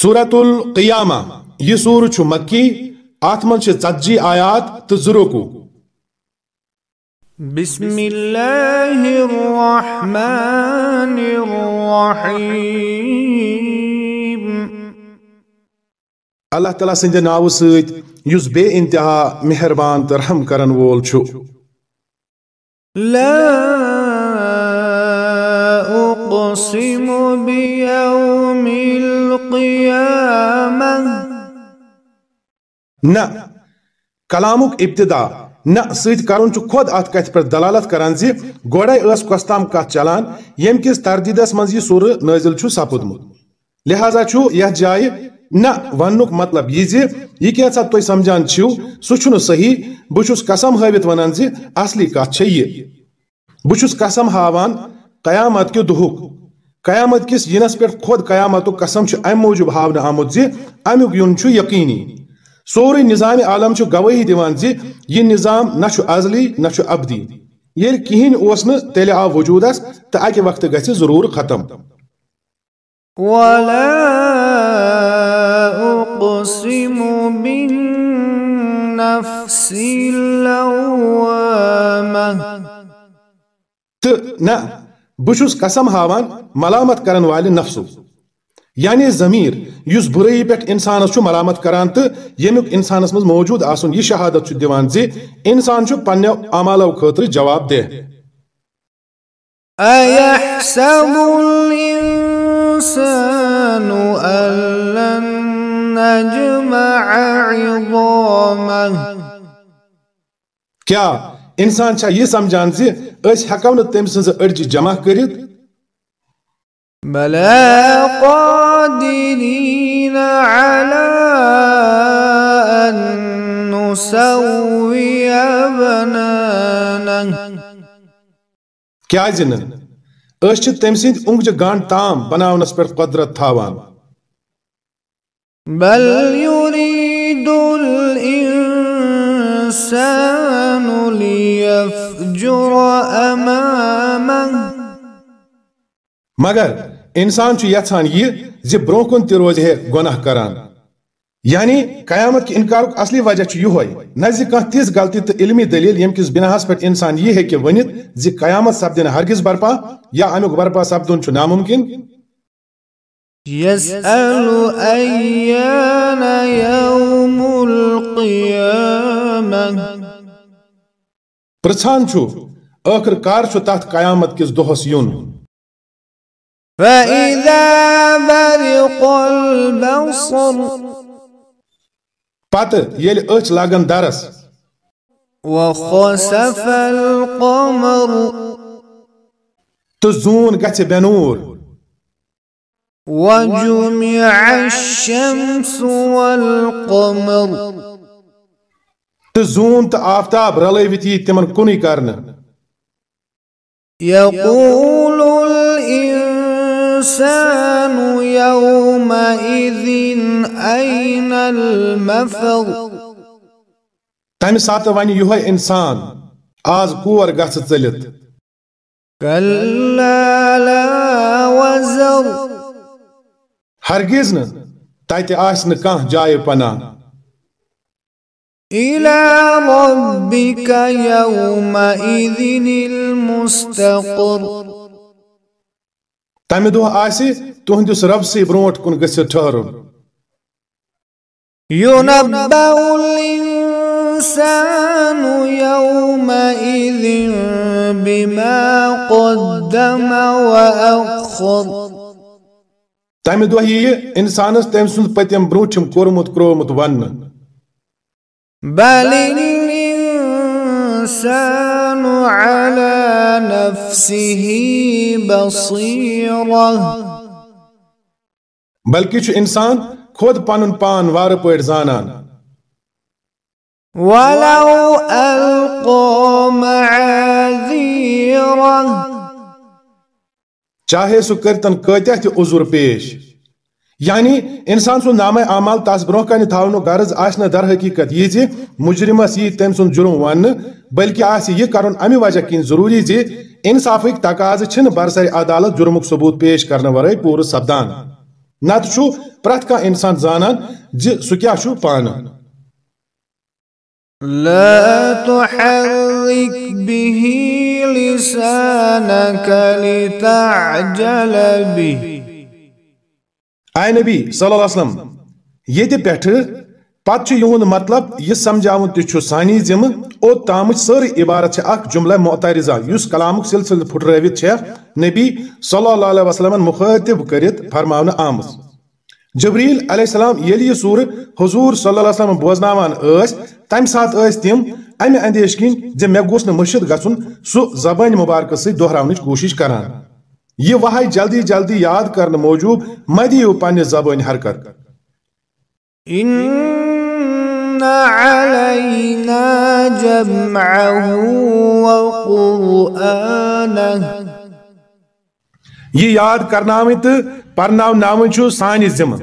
سورت القیامہ۔ یہ سور چھ مکی ات من ژتجی آیات تو زرکو بسم اللہ الرحمن الرحیم۔ اللہ تعالیٰ سند ناو ست یس بے انتہا مہربان تو رحم کرن وول چھ لا اقسم بیوم نہ کلامک ابتدا، نہ ست کرن چھ خود ات کت پر دلالت کران زی گوڑے اس کستام کت چلان یم کس تردیدس منز یہ سور نازل چھ سپودمت لہذا چھ مطلب یہ جائے نہ ونک مطلب یہ زی یہ کیا کیسا تھی سمجھان چھو، سہ چھ صحیح۔ بہس قسم ہاوت ونان زی اصلی کت چھ یہ۔ بہس قسم ہاوان قیامت کے دہک قیامت کس ینس پہ خود قیامت قسم چھ ام موجود ہاونہ آمت زی امیک یون چھ یقینی۔ سوری نظام عالم چھ گواہی دیوان زی یہ نظام نہ ازلی نہ ابدی یل کہین اوس نہ تیلے آو وجودس تو اکہ وقت گژھِ ضرور ختم۔ ولا اقسم بالنفس اللوامہ تو نہ بہس قسم ہاوان ملامت کرن والے نفسو۔ یعنی ضمیر اس برائی پہ انسانس ملامت کران تو یمیک انسانس مز موجود آسن یہ شہادت دیوان زی انسان چھ پنیو اعمالو خاطر جواب دہ۔ أيحسب الإنسان أن لن نجمع عظامه۔ کیا انسان چھا یہ سمجھان زی اس نہ تم سنز اڑج جمع کرت بلى قادرين على أن نسوي بنانه کیا زن اس چھ تم سند انگج گانڈ تام بناونس پر قدرت تھاوان. بل يريد الإنسان ليفجر أمامه. مگر انسان چھ یژھان یہ زِ برونٛہہ کُن تہِ روزِ ہے گناہ کران۔ یعنی قیامت کے انکارک اصلی وجہ یہ نہ تِژھ غلطی تہٕ علمی دلیل ییٚمہِ کِس بناہس پٮ۪ٹھ انسان یہِ ہیٚکہِ ؤنِتھ زِ قیامت سپدِ نہٕ ہرگز برپا یا امیُک برپا سپدُن ناممکن۔ يسأل أيان يوم القيامة پرژھان چھُ ٲخر کار چھُ تتھ قیامت کِس دۄہس یُن فإذا برق البصر پتہٕ ییٚلہِ أچھ لاگن درس وخسف القمر تہٕ زوٗن گژھِ بینوٗر وجمع الشمس والقمر تہٕ زوٗن تہٕ آفتاب رلٲوِتھ یی تِمن کُنُے کرنہٕ۔ يقول الإنسان يومئذ أين المفر؟ تمہِ ساتہٕ ونہِ یِہوے انسان آز کور گژھِ ژٔلِتھ۔ كلا لا وزر۔ ہرگز نہٕ تتہِ آسہِ نہٕ کانٛہہ جایہِ پناہ۔ إلى ربك يومئذ المستقر۔ تمہِ دۄہ آسہِ تُہنٛدِس ربسٕے برونٛٹھ کُن گٔژھِتھ ٹھہرُن۔ ينبأ الإنسان يومئذ بما قدم وأخر۔ تمہِ دۄہ ییہِ انسانس تٔمۍ سُنٛد پٔتِم برونٛٹھِم کوٚرمُت کرٛومُت وننہٕ۔ بل الإنسان على نفسه بصيرة. بلکہ چھُ انسان خود پنُن پان وارٕ پٲٹھۍ زانان. ولو ألقى معاذيره. چاہے سُہ کٔرتن کۭتیاہ تہِ عذر پیش. یعنی انسان سُنٛد نامے اعمال تس برونٛہہ کنہِ تھاونُک غرض آسہِ در حقیقت یہِ زِ مجرمس یی تٔمۍ سُنٛد جُرم وننہٕ، بلکہ آسہِ یہِ کرُن وجہ کِنۍ ضروٗری زِ انصافٕکۍ تقاضہٕ چھِنہٕ برسرِ عدالت جُرمُک ثبوٗت پیش کرنہٕ ورٲے پوٗرٕ سپدان۔ نت چھو پرت کا انسان زانان زِ سُہ کیٛاہ چھُ پانہٕ۔ لا تحرك به لسانك لتعجل به۔ آئی نبی صلی اللہ علیہ وسلم یہ پیٹھ پتہ چھُ یہُنٛد مطلب یہ سمجھاوُن تہِ چھُ سانی ذمہ اوٚت تامٕچ سٲرٕے عبارت چھِ اکھ جملہ معترضہ یُس کلامُک سلسلہٕ پھُٹرٲوِتھ چھےٚ نبی صلی اللہ علیہ وسلمن مخاطب کٔرِتھ فرماونہٕ آمٕژ جبریل علیہ السلام ییٚلہِ یہِ سورٕ حضور صلی اللہ علیہ وسلم بوزناوان ٲسۍ تمہِ ساتہٕ ٲسۍ تِم، امہِ اندیش کِنۍ زِ مےٚ گوٚژھ نہٕ مٔشِد گژھُن، سُہ زبانہِ مُبارکہٕ سۭتۍ دۄہراونٕچ کوٗشِش کران۔ یہ وحی جلدی جلدی یاد کرنہٕ موٗجوٗب مہ دِیِو پننہِ زبٲنۍ حرکت۔ إن علينا جمعه وقرآنه یہ یاد کرناوٕنۍ تہٕ پرناوناوٕنۍ چھُ سانہِ ذمہٕ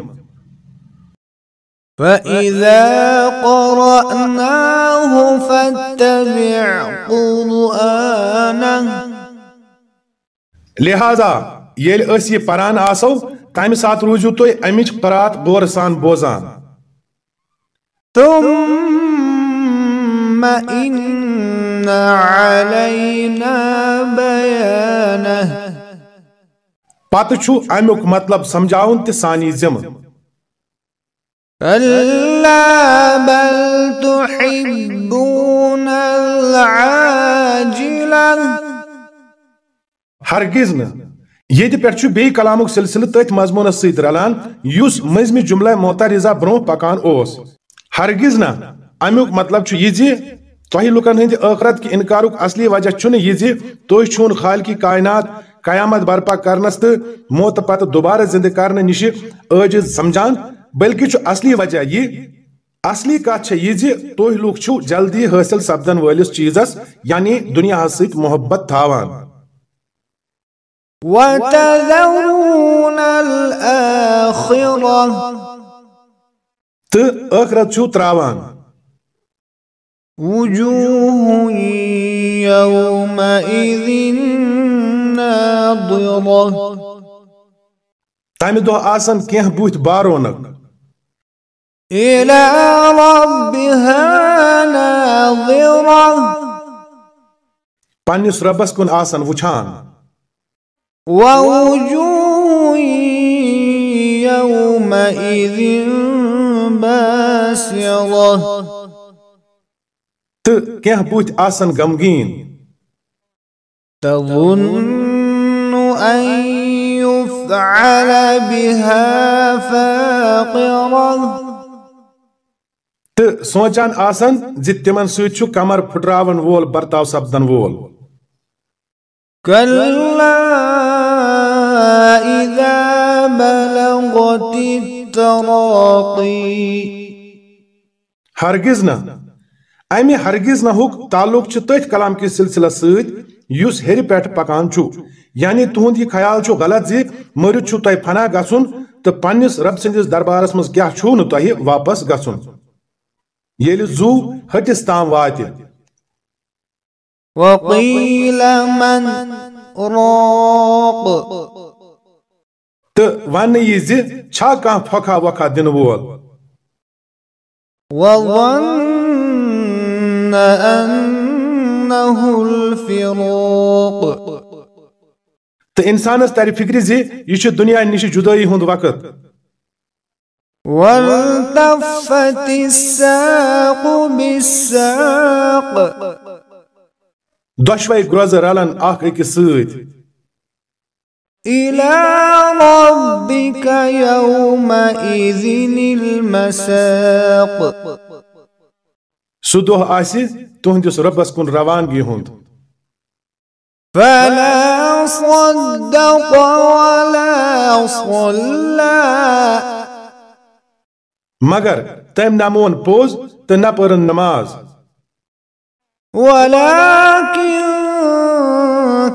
فإذا قرأناه فاتبع قرآنه۔ لہذا ییٚلہِ أسۍ یہِ پران آسو تمہِ ساتہٕ روٗزِو تُہۍ امِچ قرات غورٕ سان بوزان۔ ثم إن علينا بيانه۔ پتہٕ چھُ امیُک مطلب سمجھاوُن تہِ سانی ذمہٕ كلا بل تحبون العاجلة۔ ہرگز نہٕ۔ ییٚتہِ پٮ۪ٹھ چھُ بیٚیہِ کلامُک سلسلہٕ تٔتھۍ مضموٗنس سۭتۍ رلان، یُس مٔنٛزمہِ جملہ معترضہ برونٛہہ پکان اوس۔ ہرگز نہ۔ امیُک مطلب چھُ یہِ زِ تۄہہِ لُکن ہٕنٛدِ اصلی وجہ چھُنہٕ یہِ زِ خالقی کائنات قیامت برپا کرنس تہٕ موتہٕ پتہٕ دوبارٕ زندٕ کرنہٕ نِشہِ عٲجز سمجھان، بلکہ اصلی وجہ یہِ۔ اصلی کتھ چھےٚ یہِ زِ جلدی حٲصِل سپدن وٲلِس چیٖزس یعنی دُنیاہس سۭتۍ محبت تھاوان۔ وتذرون الآخرة. ت ëkrat që travan وجوه يومئذ ناضرة تامي دو آسان كيه بوت بارونك. إلى ربها ناظرة. پانیس ربس كن آسان وچھان ووجوه يومئذ باسرة. تہٕ بُتھۍ آسن غمگیٖن تظن أن يفعل بها فاقرة. تہٕ سونٛچان آسن زِ تِمن سۭتۍ چھُ کمر پھٕٹراون وول برتاو سپدن وول كلا إذا بلغت التراقي ہرگز نہ۔ امہِ ہرگز نہ ہُک تعلق چھُ تٔتھۍ کلام کِس سلسلس سۭتۍ یُس ہیٚرِ پٮ۪ٹھ پکان چھُ۔ یعنی تُہنٛد یہِ خیال چھُ غلط زِ مٔرِتھ چھُ تۄہہِ فنا گژھُن تہٕ پننِس رب سٕنٛدِس دربارس منٛز کیٛاہ چھُو نہٕ تۄہہِ واپس گژھُن۔ ییٚلہِ زُو ۂٹِس تام واتہِ۔ وقيل من راق تہٕ وننہٕ یہِ زِ چھا کانٛہہ پھۄکھا وۄکھا دِنہٕ وول وظن أنه الفراق تہٕ انسانس ترِ فکرِ زِ یہِ چھُ دُنیا نِشہِ جُدٲیی ہُنٛد وقت والتفت الساق بالساق دۄشوے گروزٕ رلن اکھ أکِس سۭتۍ إلى ربك يومئذ المساق. سُہ دۄہ آسہِ تُہنٛدِس رۄبس کُن روانگی ہُنٛد فلا صدق ولا صلى مگر تٔمۍ نہ مون پوٚز تہٕ نہ پٔرٕن نماز ولكن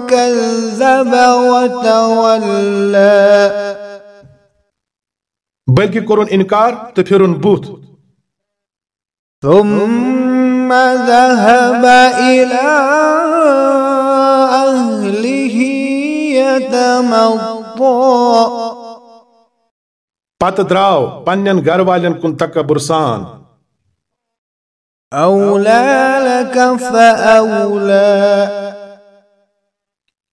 كذب وتولى. بلکہِ کوٚرُن انکار تہٕ پھِرُن بُتھ ثم ذهب إلى أهله يتمطى پتہ دراو پنن گھر والن کن تکبر سان أولى لك فأولى.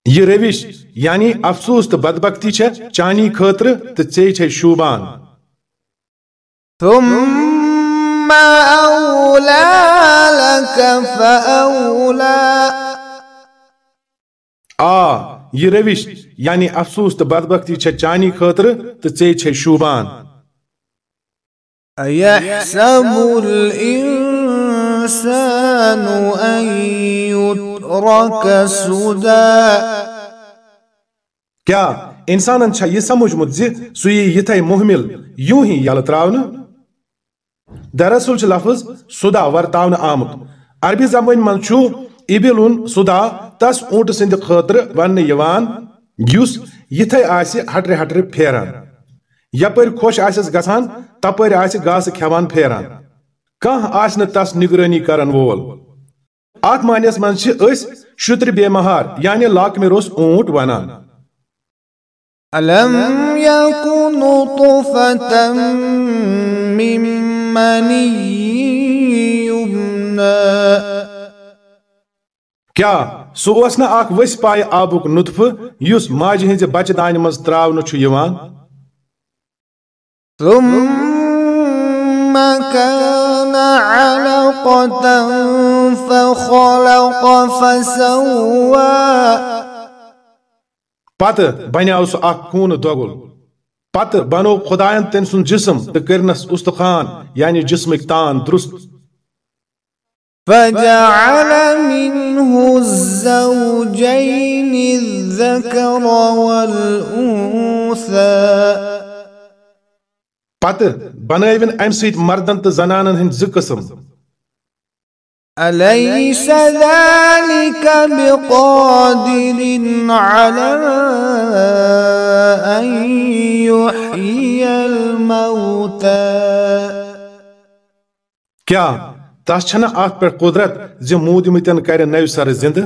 یہ روش یعنی افسوس تو بدبختی چھ چانی خاطر تو ژے چھ شوبان۔ ثم أولى لك فأولى۔ آ یہ روش یعنی افسوس تو بدبختی چھ چانی خاطر تو ژے چھ شوبان۔ أيحسب الإنسان أن يترك سدى کیا انسانن چھا یہ سمجھمت زی سو یہ یتھے محمل یوں ہی یل تراون دراصل چھ لفظ سدا ورتاون آمت عربی زبان من چھو ابلون سدا تس اونٹ سند خاطر ون یوان یس یتھے آسی ہٹر ہٹر پھیران. یپر خوش آسس گژھان تپر آسہ گاسہ کھیوان پھیران. کانٛہہ آسہِ نہٕ تس نگرٲنی کرن وول؟ اتھ معنیس أسۍ شُترِ بے مہار یعنی لاکمہِ روٚس اونٹ ونان ألم يكن نطفة من مني يمنى کیا سُہ اوس نہ اکھ ؤسۍ پایہِ آبُک نُطفہٕ یُس ماجہِ ہٕنٛزِ بچہِ دانہِ منٛز تراونہٕ چھُ یِوان؟ ثم كان علقة فخلق فسوى. پتہٕ بنیٛاو سُہ اکھ خوٗنہٕ دۄگُل پتہٕ بنوو خۄدایَن تٔمۍ سُنٛد جسم تہٕ کٔرنس اُستخان یعنی جسمٕکۍ تان درست۔ فجعل منه الزوجين الذكر والأنثى. پتہٕ بنٲوِن امہِ سۭتۍ مردن تہٕ زنانن ہٕنٛدۍ زٕ قٕسم۔ أليس ذلك بقادر على أن يحيي الموتى؟ کیا تس چھنہ اتھ پٮ۪ٹھ قدرت زِ موٗدمٕتٮ۪ن کرِ نوِ سرٕ زندٕ